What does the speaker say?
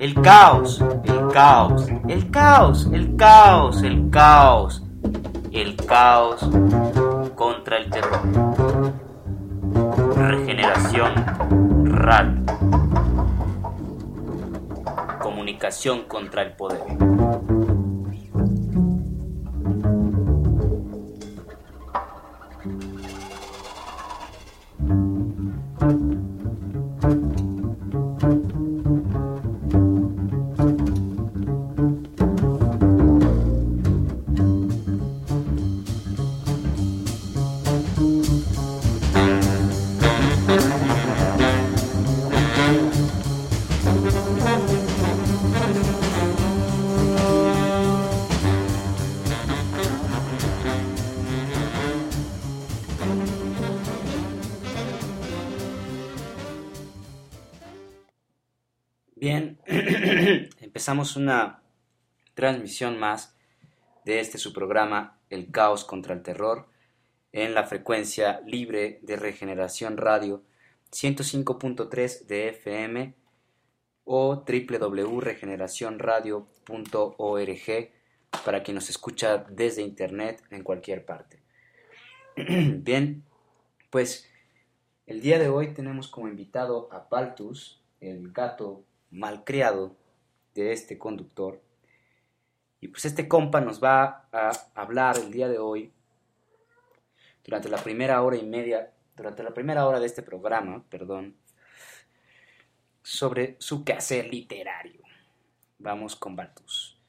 El caos, el caos, el caos, el caos, el caos, el caos contra el terror. Regeneración radio. Comunicación contra el poder. Bien, empezamos una transmisión más de este su programa El caos contra el terror en la frecuencia libre de regeneración radio 105.3 de FM o www.regeneracionradio.org para quien nos escucha desde internet en cualquier parte. Bien, pues el día de hoy tenemos como invitado a Paltus, el gato malcriado de este conductor. Y pues este compa nos va a hablar el día de hoy, durante la primera hora y media, durante la primera hora de este programa, perdón, sobre su quehacer literario. Vamos con Baltus.